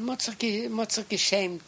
man hat sich, man hat sich geschämt.